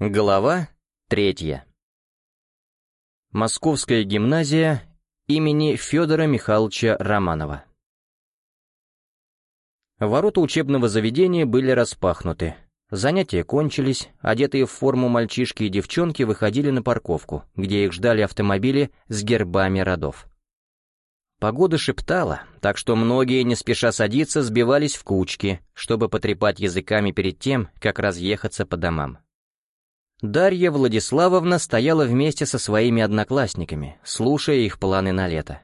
Глава третья. Московская гимназия имени Федора Михайловича Романова. Ворота учебного заведения были распахнуты. Занятия кончились, одетые в форму мальчишки и девчонки выходили на парковку, где их ждали автомобили с гербами родов. Погода шептала, так что многие, не спеша садиться, сбивались в кучки, чтобы потрепать языками перед тем, как разъехаться по домам. Дарья Владиславовна стояла вместе со своими одноклассниками, слушая их планы на лето.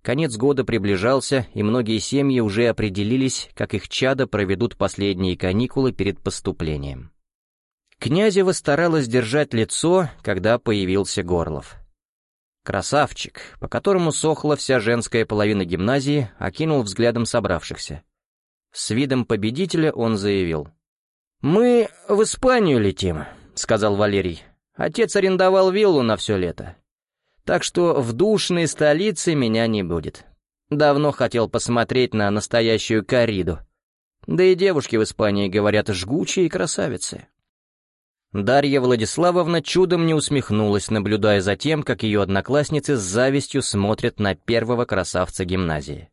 Конец года приближался, и многие семьи уже определились, как их чада проведут последние каникулы перед поступлением. Князева старалась держать лицо, когда появился Горлов. Красавчик, по которому сохла вся женская половина гимназии, окинул взглядом собравшихся. С видом победителя он заявил. «Мы в Испанию летим сказал Валерий. «Отец арендовал виллу на все лето. Так что в душной столице меня не будет. Давно хотел посмотреть на настоящую кориду. Да и девушки в Испании, говорят, жгучие красавицы». Дарья Владиславовна чудом не усмехнулась, наблюдая за тем, как ее одноклассницы с завистью смотрят на первого красавца гимназии.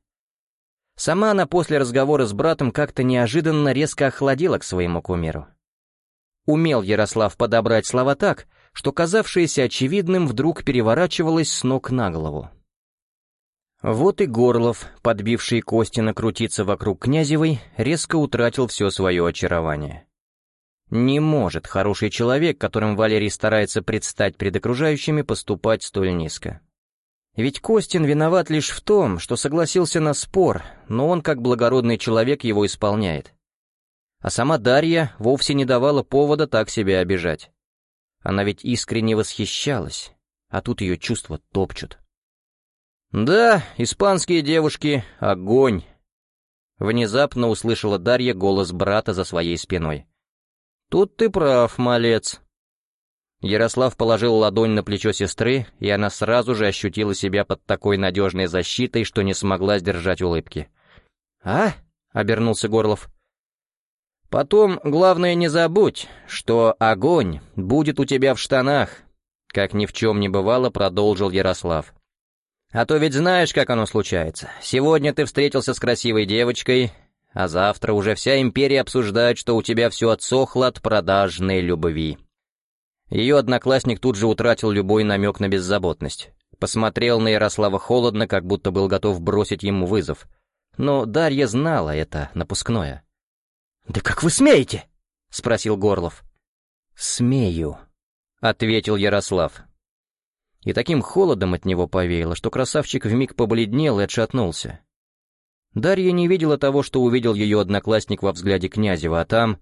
Сама она после разговора с братом как-то неожиданно резко охладила к своему кумиру. Умел Ярослав подобрать слова так, что казавшееся очевидным вдруг переворачивалось с ног на голову. Вот и Горлов, подбивший Костина крутиться вокруг Князевой, резко утратил все свое очарование. Не может хороший человек, которым Валерий старается предстать пред окружающими, поступать столь низко. Ведь Костин виноват лишь в том, что согласился на спор, но он, как благородный человек, его исполняет. А сама Дарья вовсе не давала повода так себя обижать. Она ведь искренне восхищалась, а тут ее чувства топчут. «Да, испанские девушки — огонь!» Внезапно услышала Дарья голос брата за своей спиной. «Тут ты прав, малец». Ярослав положил ладонь на плечо сестры, и она сразу же ощутила себя под такой надежной защитой, что не смогла сдержать улыбки. «А?» — обернулся Горлов. Потом, главное, не забудь, что огонь будет у тебя в штанах, как ни в чем не бывало, продолжил Ярослав. А то ведь знаешь, как оно случается. Сегодня ты встретился с красивой девочкой, а завтра уже вся империя обсуждает, что у тебя все отсохло от продажной любви. Ее одноклассник тут же утратил любой намек на беззаботность. Посмотрел на Ярослава холодно, как будто был готов бросить ему вызов. Но Дарья знала это напускное. «Да как вы смеете?» — спросил Горлов. «Смею», — ответил Ярослав. И таким холодом от него повеяло, что красавчик вмиг побледнел и отшатнулся. Дарья не видела того, что увидел ее одноклассник во взгляде Князева, а там...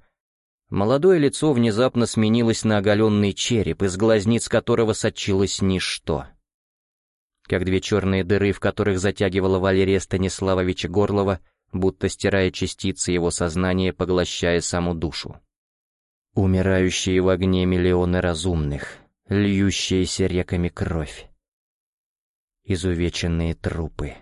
Молодое лицо внезапно сменилось на оголенный череп, из глазниц которого сочилось ничто. Как две черные дыры, в которых затягивала Валерия Станиславовича Горлова, будто стирая частицы его сознания, поглощая саму душу. Умирающие в огне миллионы разумных, льющиеся реками кровь. Изувеченные трупы.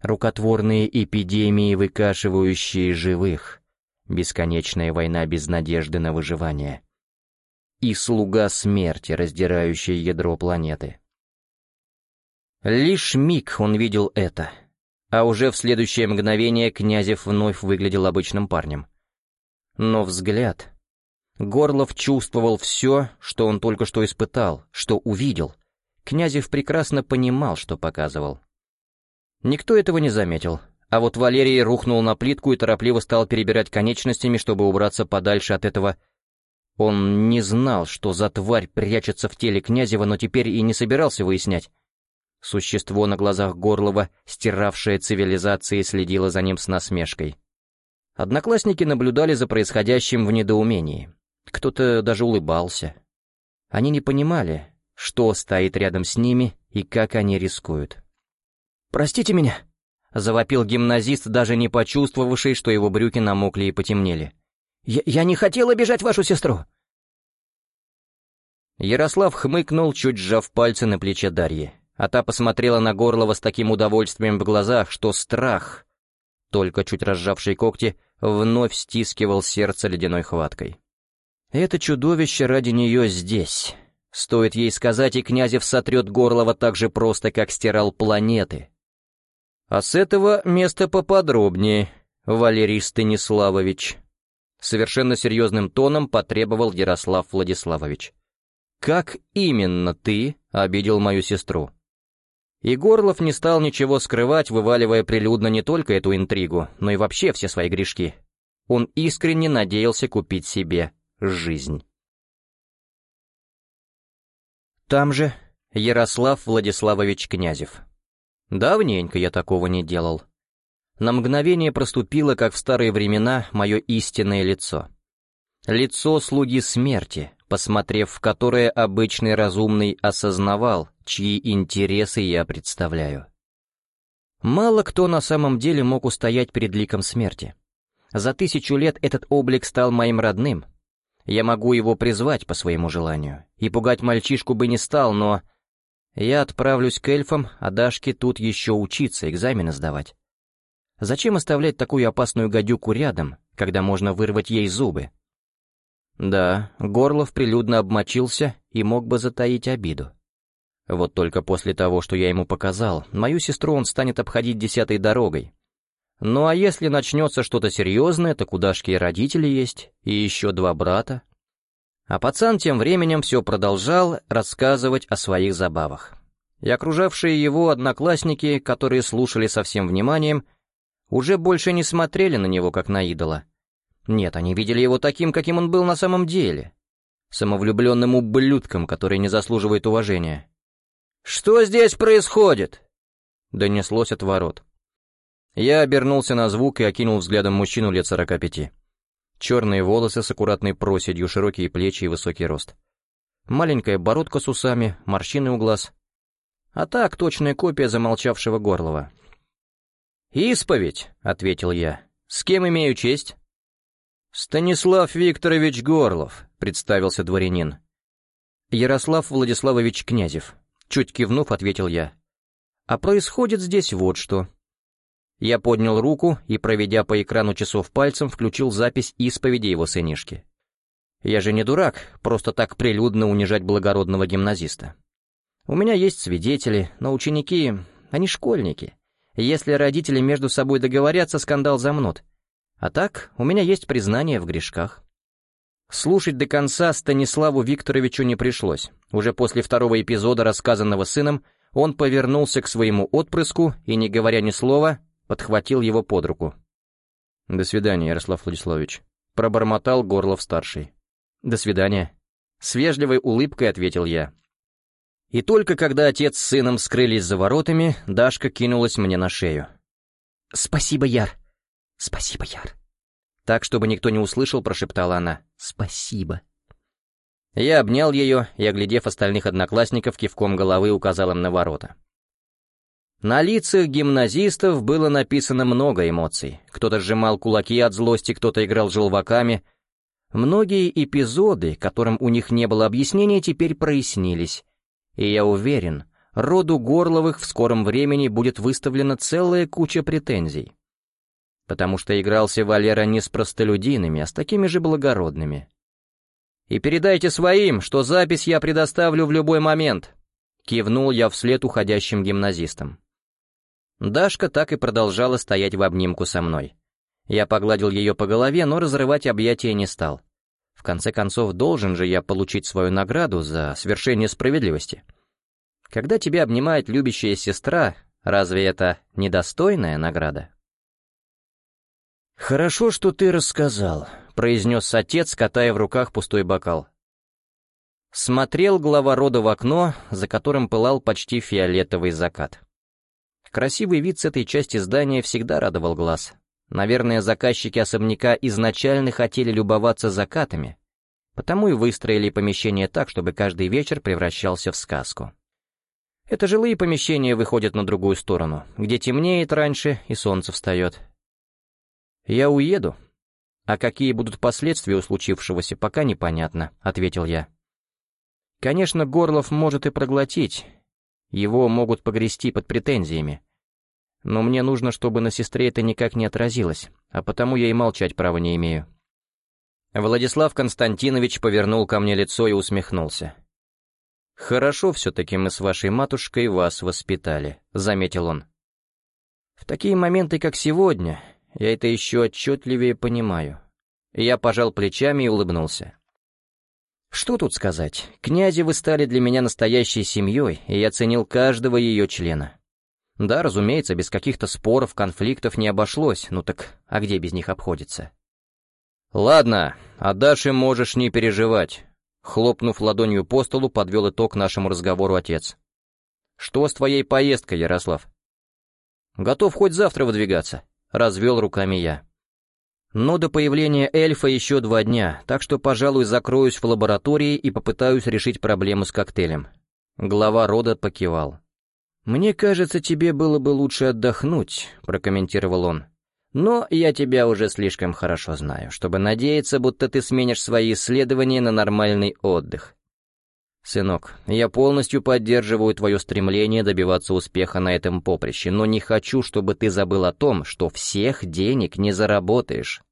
Рукотворные эпидемии, выкашивающие живых. Бесконечная война без надежды на выживание. И слуга смерти, раздирающий ядро планеты. Лишь миг он видел это — а уже в следующее мгновение Князев вновь выглядел обычным парнем. Но взгляд... Горлов чувствовал все, что он только что испытал, что увидел. Князев прекрасно понимал, что показывал. Никто этого не заметил, а вот Валерий рухнул на плитку и торопливо стал перебирать конечностями, чтобы убраться подальше от этого... Он не знал, что за тварь прячется в теле Князева, но теперь и не собирался выяснять. Существо на глазах Горлова, стиравшее цивилизации, следило за ним с насмешкой. Одноклассники наблюдали за происходящим в недоумении. Кто-то даже улыбался. Они не понимали, что стоит рядом с ними и как они рискуют. «Простите меня!» — завопил гимназист, даже не почувствовавший, что его брюки намокли и потемнели. «Я, я не хотел обижать вашу сестру!» Ярослав хмыкнул, чуть сжав пальцы на плече Дарьи а та посмотрела на Горлова с таким удовольствием в глазах, что страх, только чуть разжавший когти, вновь стискивал сердце ледяной хваткой. Это чудовище ради нее здесь. Стоит ей сказать, и Князев сотрет Горлова так же просто, как стирал планеты. А с этого места поподробнее, Валерий Станиславович. Совершенно серьезным тоном потребовал Ярослав Владиславович. «Как именно ты обидел мою сестру?» И Горлов не стал ничего скрывать, вываливая прилюдно не только эту интригу, но и вообще все свои грешки. Он искренне надеялся купить себе жизнь. Там же Ярослав Владиславович Князев. Давненько я такого не делал. На мгновение проступило, как в старые времена, мое истинное лицо. Лицо слуги смерти, посмотрев в которое обычный разумный осознавал, чьи интересы я представляю. Мало кто на самом деле мог устоять перед ликом смерти. За тысячу лет этот облик стал моим родным. Я могу его призвать по своему желанию. И пугать мальчишку бы не стал, но... Я отправлюсь к эльфам, а Дашке тут еще учиться, экзамены сдавать. Зачем оставлять такую опасную гадюку рядом, когда можно вырвать ей зубы? Да, Горлов прилюдно обмочился и мог бы затаить обиду. Вот только после того, что я ему показал, мою сестру он станет обходить десятой дорогой. Ну а если начнется что-то серьезное, так у Дашки и родители есть, и еще два брата. А пацан тем временем все продолжал рассказывать о своих забавах. И окружавшие его одноклассники, которые слушали со всем вниманием, уже больше не смотрели на него как на идола. Нет, они видели его таким, каким он был на самом деле. Самовлюбленным ублюдком, который не заслуживает уважения. «Что здесь происходит?» Донеслось от ворот. Я обернулся на звук и окинул взглядом мужчину лет сорока пяти. Черные волосы с аккуратной проседью, широкие плечи и высокий рост. Маленькая бородка с усами, морщины у глаз. А так, точная копия замолчавшего Горлова. «Исповедь», — ответил я. «С кем имею честь?» «Станислав Викторович Горлов», — представился дворянин. «Ярослав Владиславович Князев», Чуть кивнув, ответил я. А происходит здесь вот что. Я поднял руку и, проведя по экрану часов пальцем, включил запись исповеди его сынишки. Я же не дурак, просто так прилюдно унижать благородного гимназиста. У меня есть свидетели, но ученики, они школьники. Если родители между собой договорятся, скандал замнут. А так, у меня есть признание в грешках. Слушать до конца Станиславу Викторовичу не пришлось. Уже после второго эпизода, рассказанного сыном, он повернулся к своему отпрыску и, не говоря ни слова, подхватил его под руку. «До свидания, Ярослав Владиславович», — пробормотал Горлов-старший. «До свидания». С вежливой улыбкой ответил я. И только когда отец с сыном скрылись за воротами, Дашка кинулась мне на шею. «Спасибо, Яр! Спасибо, Яр!» Так, чтобы никто не услышал, прошептала она. «Спасибо». Я обнял ее и, оглядев остальных одноклассников, кивком головы указал им на ворота. На лицах гимназистов было написано много эмоций. Кто-то сжимал кулаки от злости, кто-то играл желваками. Многие эпизоды, которым у них не было объяснения, теперь прояснились. И я уверен, роду Горловых в скором времени будет выставлена целая куча претензий потому что игрался Валера не с простолюдинами, а с такими же благородными. «И передайте своим, что запись я предоставлю в любой момент», — кивнул я вслед уходящим гимназистам. Дашка так и продолжала стоять в обнимку со мной. Я погладил ее по голове, но разрывать объятия не стал. В конце концов, должен же я получить свою награду за свершение справедливости. Когда тебя обнимает любящая сестра, разве это недостойная награда? «Хорошо, что ты рассказал», — произнес отец, катая в руках пустой бокал. Смотрел глава рода в окно, за которым пылал почти фиолетовый закат. Красивый вид с этой части здания всегда радовал глаз. Наверное, заказчики особняка изначально хотели любоваться закатами, потому и выстроили помещение так, чтобы каждый вечер превращался в сказку. Это жилые помещения выходят на другую сторону, где темнеет раньше и солнце встает, «Я уеду. А какие будут последствия у случившегося, пока непонятно», — ответил я. «Конечно, Горлов может и проглотить. Его могут погрести под претензиями. Но мне нужно, чтобы на сестре это никак не отразилось, а потому я и молчать права не имею». Владислав Константинович повернул ко мне лицо и усмехнулся. «Хорошо все-таки мы с вашей матушкой вас воспитали», — заметил он. «В такие моменты, как сегодня, я это еще отчетливее понимаю». Я пожал плечами и улыбнулся. Что тут сказать? Князи вы стали для меня настоящей семьей, и я ценил каждого ее члена. Да, разумеется, без каких-то споров, конфликтов не обошлось, ну так а где без них обходится? Ладно, о Даше можешь не переживать. Хлопнув ладонью по столу, подвел итог нашему разговору отец. Что с твоей поездкой, Ярослав? Готов хоть завтра выдвигаться, развел руками я. Но до появления эльфа еще два дня, так что, пожалуй, закроюсь в лаборатории и попытаюсь решить проблему с коктейлем. Глава рода покивал. «Мне кажется, тебе было бы лучше отдохнуть», — прокомментировал он. «Но я тебя уже слишком хорошо знаю, чтобы надеяться, будто ты сменишь свои исследования на нормальный отдых. «Сынок, я полностью поддерживаю твое стремление добиваться успеха на этом поприще, но не хочу, чтобы ты забыл о том, что всех денег не заработаешь.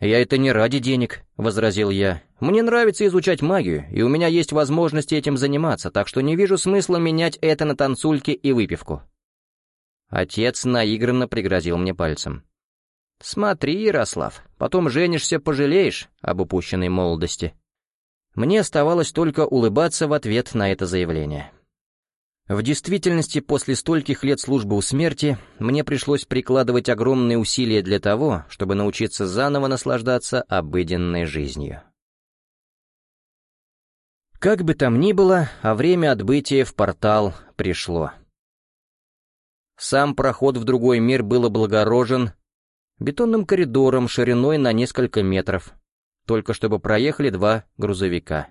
«Я это не ради денег», — возразил я. «Мне нравится изучать магию, и у меня есть возможность этим заниматься, так что не вижу смысла менять это на танцульки и выпивку». Отец наигранно пригрозил мне пальцем. «Смотри, Ярослав, потом женишься, пожалеешь об упущенной молодости». Мне оставалось только улыбаться в ответ на это заявление. В действительности, после стольких лет службы у смерти, мне пришлось прикладывать огромные усилия для того, чтобы научиться заново наслаждаться обыденной жизнью. Как бы там ни было, а время отбытия в портал пришло. Сам проход в другой мир был облагорожен бетонным коридором шириной на несколько метров, только чтобы проехали два грузовика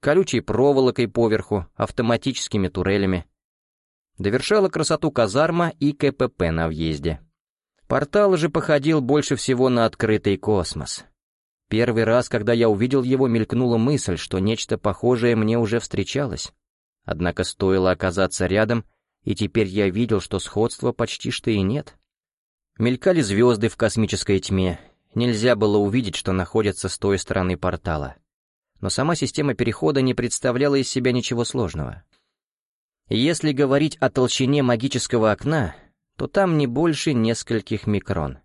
колючей проволокой поверху, автоматическими турелями. Довершала красоту казарма и КПП на въезде. Портал же походил больше всего на открытый космос. Первый раз, когда я увидел его, мелькнула мысль, что нечто похожее мне уже встречалось. Однако стоило оказаться рядом, и теперь я видел, что сходства почти что и нет. Мелькали звезды в космической тьме, нельзя было увидеть, что находятся с той стороны портала но сама система перехода не представляла из себя ничего сложного. Если говорить о толщине магического окна, то там не больше нескольких микрон.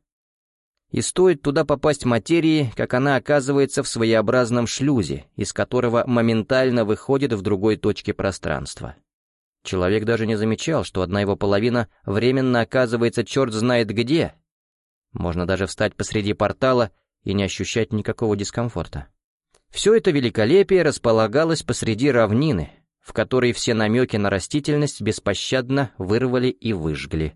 И стоит туда попасть материи, как она оказывается в своеобразном шлюзе, из которого моментально выходит в другой точке пространства. Человек даже не замечал, что одна его половина временно оказывается черт знает где. Можно даже встать посреди портала и не ощущать никакого дискомфорта. Все это великолепие располагалось посреди равнины, в которой все намеки на растительность беспощадно вырвали и выжгли.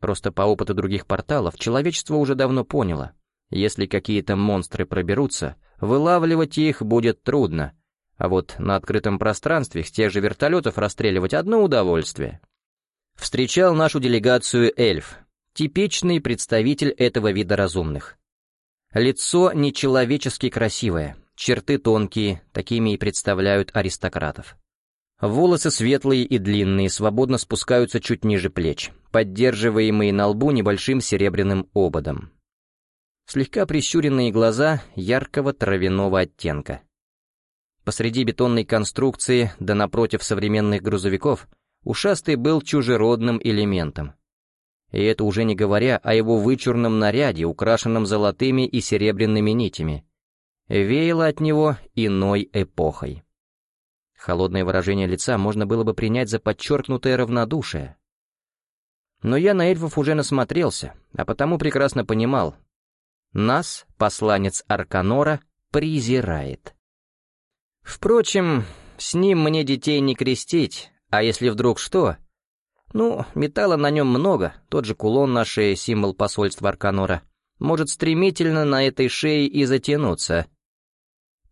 Просто по опыту других порталов человечество уже давно поняло, если какие-то монстры проберутся, вылавливать их будет трудно, а вот на открытом пространстве с тех же вертолетов расстреливать одно удовольствие. Встречал нашу делегацию эльф, типичный представитель этого вида разумных. Лицо нечеловечески красивое, черты тонкие, такими и представляют аристократов. Волосы светлые и длинные, свободно спускаются чуть ниже плеч, поддерживаемые на лбу небольшим серебряным ободом. Слегка прищуренные глаза яркого травяного оттенка. Посреди бетонной конструкции, да напротив современных грузовиков, ушастый был чужеродным элементом. И это уже не говоря о его вычурном наряде, украшенном золотыми и серебряными нитями, веяло от него иной эпохой. Холодное выражение лица можно было бы принять за подчеркнутое равнодушие. Но я на эльфов уже насмотрелся, а потому прекрасно понимал. Нас, посланец Арканора, презирает. Впрочем, с ним мне детей не крестить, а если вдруг что... Ну, металла на нем много, тот же кулон на шее, символ посольства Арканора, может стремительно на этой шее и затянуться —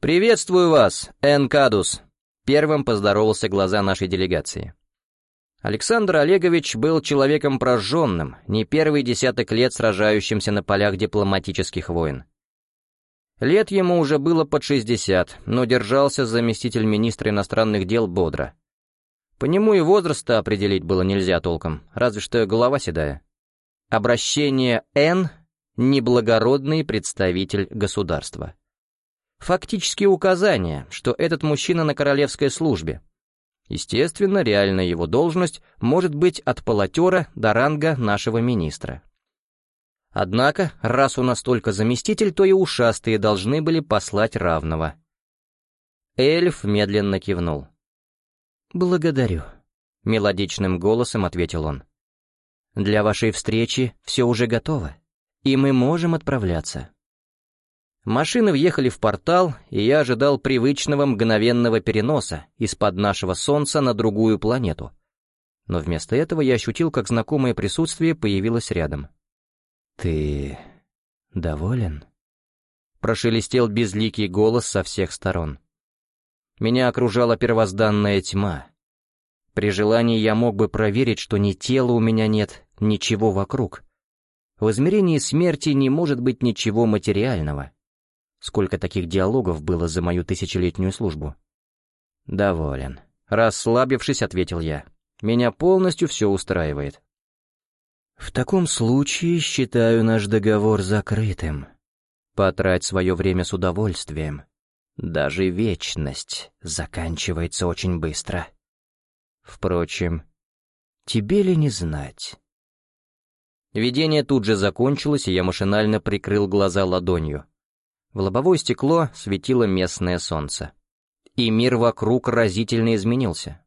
«Приветствую вас, Энкадус!» Первым поздоровался глаза нашей делегации. Александр Олегович был человеком прожженным, не первый десяток лет сражающимся на полях дипломатических войн. Лет ему уже было под 60, но держался заместитель министра иностранных дел бодро. По нему и возраста определить было нельзя толком, разве что голова седая. Обращение «Н» — неблагородный представитель государства. Фактические указания, что этот мужчина на королевской службе. Естественно, реальная его должность может быть от полотера до ранга нашего министра. Однако, раз у нас только заместитель, то и ушастые должны были послать равного. Эльф медленно кивнул. «Благодарю», — мелодичным голосом ответил он. «Для вашей встречи все уже готово, и мы можем отправляться». Машины въехали в портал, и я ожидал привычного мгновенного переноса из-под нашего Солнца на другую планету. Но вместо этого я ощутил, как знакомое присутствие появилось рядом. «Ты доволен?» Прошелестел безликий голос со всех сторон. Меня окружала первозданная тьма. При желании я мог бы проверить, что ни тела у меня нет, ничего вокруг. В измерении смерти не может быть ничего материального. Сколько таких диалогов было за мою тысячелетнюю службу? Доволен. Расслабившись, ответил я. Меня полностью все устраивает. В таком случае считаю наш договор закрытым. Потрать свое время с удовольствием. Даже вечность заканчивается очень быстро. Впрочем, тебе ли не знать? Видение тут же закончилось, и я машинально прикрыл глаза ладонью. В лобовое стекло светило местное солнце. И мир вокруг разительно изменился.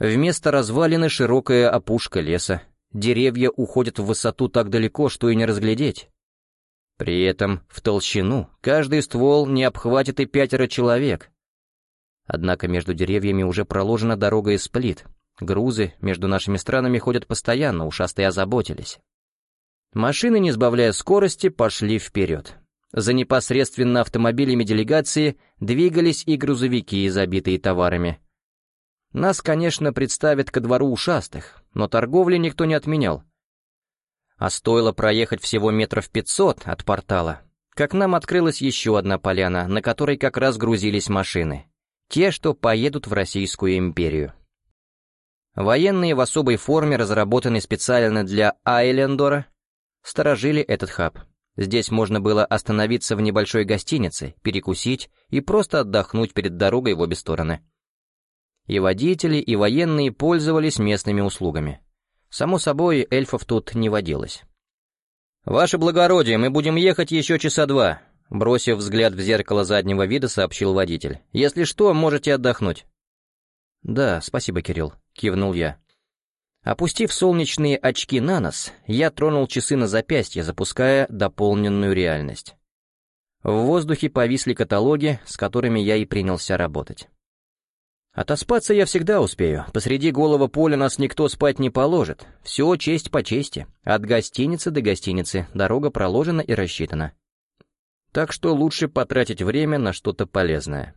Вместо развалины широкая опушка леса, деревья уходят в высоту так далеко, что и не разглядеть. При этом в толщину каждый ствол не обхватит и пятеро человек. Однако между деревьями уже проложена дорога из плит. Грузы между нашими странами ходят постоянно, ушастые озаботились. Машины, не сбавляя скорости, пошли вперед. За непосредственно автомобилями делегации двигались и грузовики, забитые товарами. Нас, конечно, представят ко двору ушастых, но торговли никто не отменял. А стоило проехать всего метров пятьсот от портала, как нам открылась еще одна поляна, на которой как раз грузились машины. Те, что поедут в Российскую империю. Военные в особой форме, разработанные специально для Айлендора, сторожили этот хаб. Здесь можно было остановиться в небольшой гостинице, перекусить и просто отдохнуть перед дорогой в обе стороны. И водители, и военные пользовались местными услугами. Само собой, эльфов тут не водилось. «Ваше благородие, мы будем ехать еще часа два», бросив взгляд в зеркало заднего вида, сообщил водитель. «Если что, можете отдохнуть». «Да, спасибо, Кирилл», — кивнул я. Опустив солнечные очки на нос, я тронул часы на запястье, запуская дополненную реальность. В воздухе повисли каталоги, с которыми я и принялся работать. Отоспаться я всегда успею, посреди голого поля нас никто спать не положит, все честь по чести, от гостиницы до гостиницы, дорога проложена и рассчитана. Так что лучше потратить время на что-то полезное.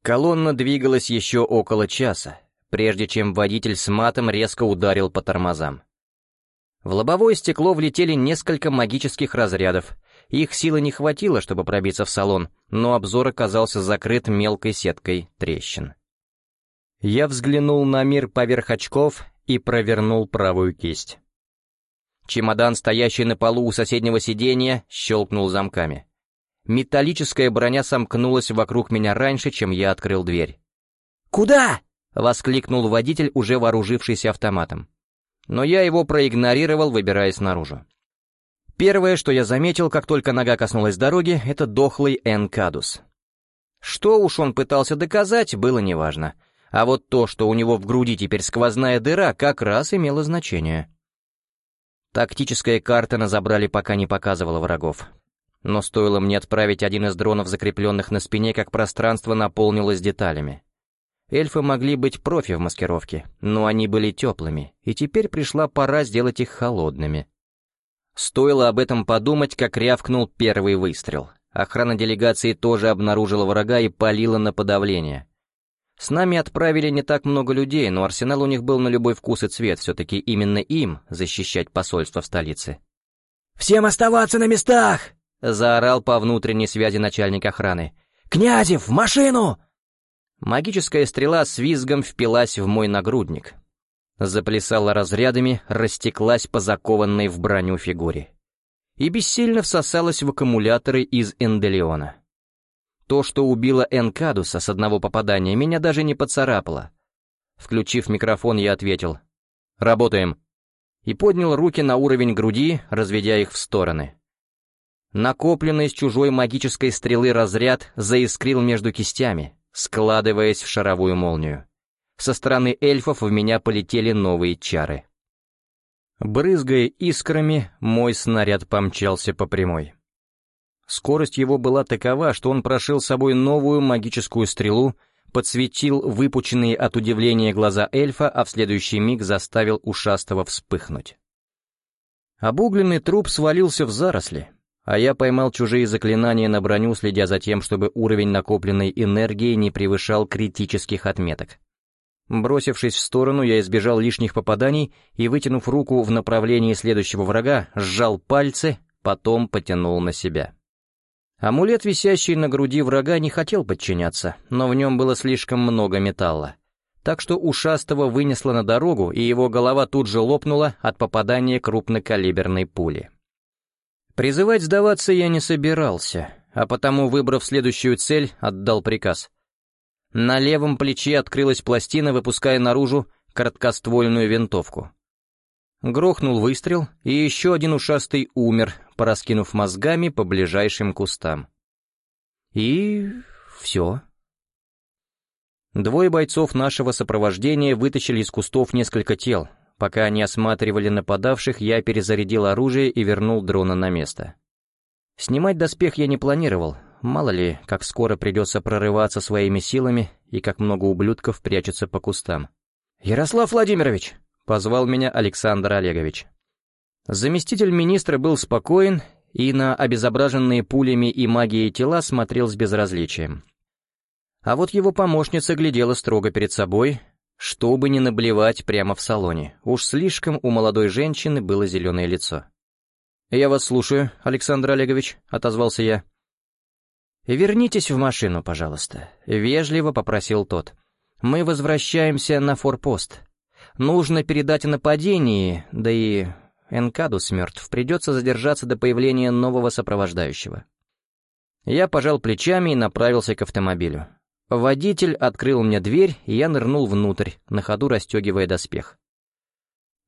Колонна двигалась еще около часа, прежде чем водитель с матом резко ударил по тормозам. В лобовое стекло влетели несколько магических разрядов. Их силы не хватило, чтобы пробиться в салон, но обзор оказался закрыт мелкой сеткой трещин. Я взглянул на мир поверх очков и провернул правую кисть. Чемодан, стоящий на полу у соседнего сиденья, щелкнул замками. Металлическая броня сомкнулась вокруг меня раньше, чем я открыл дверь. «Куда?» — воскликнул водитель, уже вооружившийся автоматом. Но я его проигнорировал, выбираясь наружу. Первое, что я заметил, как только нога коснулась дороги, это дохлый Энкадус. Что уж он пытался доказать, было неважно. А вот то, что у него в груди теперь сквозная дыра, как раз имело значение. Тактическая карта на забрали пока не показывала врагов. Но стоило мне отправить один из дронов, закрепленных на спине, как пространство наполнилось деталями. Эльфы могли быть профи в маскировке, но они были теплыми, и теперь пришла пора сделать их холодными. Стоило об этом подумать, как рявкнул первый выстрел. Охрана делегации тоже обнаружила врага и палила на подавление. С нами отправили не так много людей, но арсенал у них был на любой вкус и цвет, все-таки именно им защищать посольство в столице. «Всем оставаться на местах!» — заорал по внутренней связи начальник охраны. «Князев, в машину!» Магическая стрела с визгом впилась в мой нагрудник. Заплясала разрядами, растеклась по закованной в броню фигуре. И бессильно всосалась в аккумуляторы из Энделиона. То, что убило Энкадуса с одного попадания, меня даже не поцарапало. Включив микрофон, я ответил «Работаем» и поднял руки на уровень груди, разведя их в стороны. Накопленный с чужой магической стрелы разряд заискрил между кистями, складываясь в шаровую молнию. Со стороны эльфов в меня полетели новые чары. Брызгая искрами, мой снаряд помчался по прямой. Скорость его была такова, что он прошил собой новую магическую стрелу, подсветил выпученные от удивления глаза эльфа, а в следующий миг заставил ушастого вспыхнуть. Обугленный труп свалился в заросли, а я поймал чужие заклинания на броню, следя за тем, чтобы уровень накопленной энергии не превышал критических отметок. Бросившись в сторону, я избежал лишних попаданий и, вытянув руку в направлении следующего врага, сжал пальцы, потом потянул на себя. Амулет, висящий на груди врага, не хотел подчиняться, но в нем было слишком много металла. Так что ушастого вынесло на дорогу, и его голова тут же лопнула от попадания крупнокалиберной пули. Призывать сдаваться я не собирался, а потому, выбрав следующую цель, отдал приказ. На левом плече открылась пластина, выпуская наружу короткоствольную винтовку. Грохнул выстрел, и еще один ушастый умер, пораскинув мозгами по ближайшим кустам. И... все. Двое бойцов нашего сопровождения вытащили из кустов несколько тел. Пока они осматривали нападавших, я перезарядил оружие и вернул дрона на место. Снимать доспех я не планировал, Мало ли, как скоро придется прорываться своими силами и как много ублюдков прячется по кустам. «Ярослав Владимирович!» — позвал меня Александр Олегович. Заместитель министра был спокоен и на обезображенные пулями и магией тела смотрел с безразличием. А вот его помощница глядела строго перед собой, чтобы не наблевать прямо в салоне. Уж слишком у молодой женщины было зеленое лицо. «Я вас слушаю, Александр Олегович», — отозвался я. «Вернитесь в машину, пожалуйста», — вежливо попросил тот. «Мы возвращаемся на форпост. Нужно передать о нападении, да и Энкадус мертв, придется задержаться до появления нового сопровождающего». Я пожал плечами и направился к автомобилю. Водитель открыл мне дверь, и я нырнул внутрь, на ходу расстегивая доспех.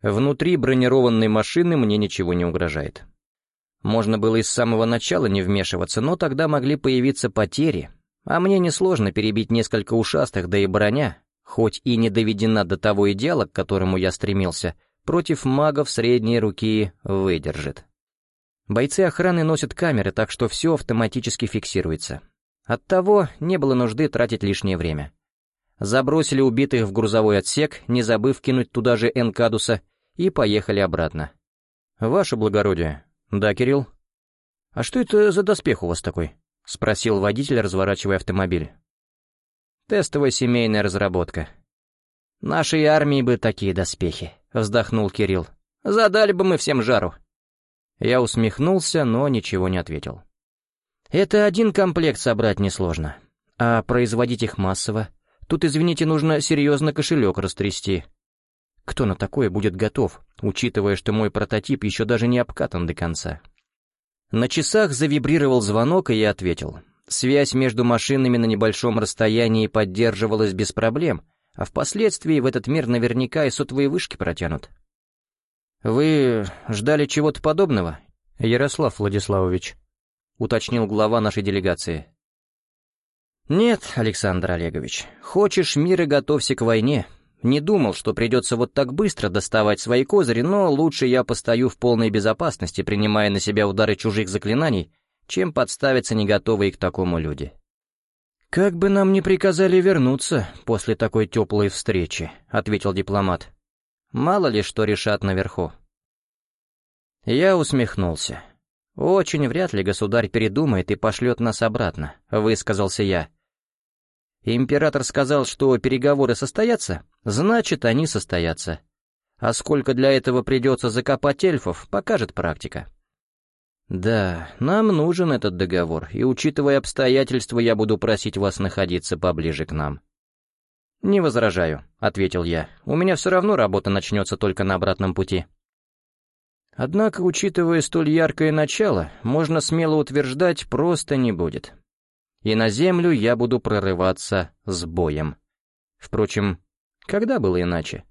Внутри бронированной машины мне ничего не угрожает. Можно было и с самого начала не вмешиваться, но тогда могли появиться потери, а мне несложно перебить несколько ушастых, да и броня, хоть и не доведена до того идеала, к которому я стремился, против магов средней руки выдержит. Бойцы охраны носят камеры, так что все автоматически фиксируется. Оттого не было нужды тратить лишнее время. Забросили убитых в грузовой отсек, не забыв кинуть туда же Энкадуса, и поехали обратно. «Ваше благородие, «Да, Кирилл». «А что это за доспех у вас такой?» — спросил водитель, разворачивая автомобиль. «Тестовая семейная разработка». «Нашей армии бы такие доспехи», — вздохнул Кирилл. «Задали бы мы всем жару». Я усмехнулся, но ничего не ответил. «Это один комплект собрать несложно. А производить их массово? Тут, извините, нужно серьезно кошелек растрясти. Кто на такое будет готов, учитывая, что мой прототип еще даже не обкатан до конца? На часах завибрировал звонок, и я ответил. Связь между машинами на небольшом расстоянии поддерживалась без проблем, а впоследствии в этот мир наверняка и сотовые вышки протянут. «Вы ждали чего-то подобного, Ярослав Владиславович?» — уточнил глава нашей делегации. «Нет, Александр Олегович, хочешь мира, готовься к войне», не думал, что придется вот так быстро доставать свои козыри, но лучше я постою в полной безопасности, принимая на себя удары чужих заклинаний, чем подставиться не готовые к такому люди. «Как бы нам не приказали вернуться после такой теплой встречи», — ответил дипломат. «Мало ли что решат наверху». Я усмехнулся. «Очень вряд ли государь передумает и пошлет нас обратно», — высказался я. Император сказал, что переговоры состоятся, значит, они состоятся. А сколько для этого придется закопать эльфов, покажет практика. Да, нам нужен этот договор, и, учитывая обстоятельства, я буду просить вас находиться поближе к нам. «Не возражаю», — ответил я. «У меня все равно работа начнется только на обратном пути». Однако, учитывая столь яркое начало, можно смело утверждать, просто не будет. и на землю я буду прорываться с боем. Впрочем, когда было иначе?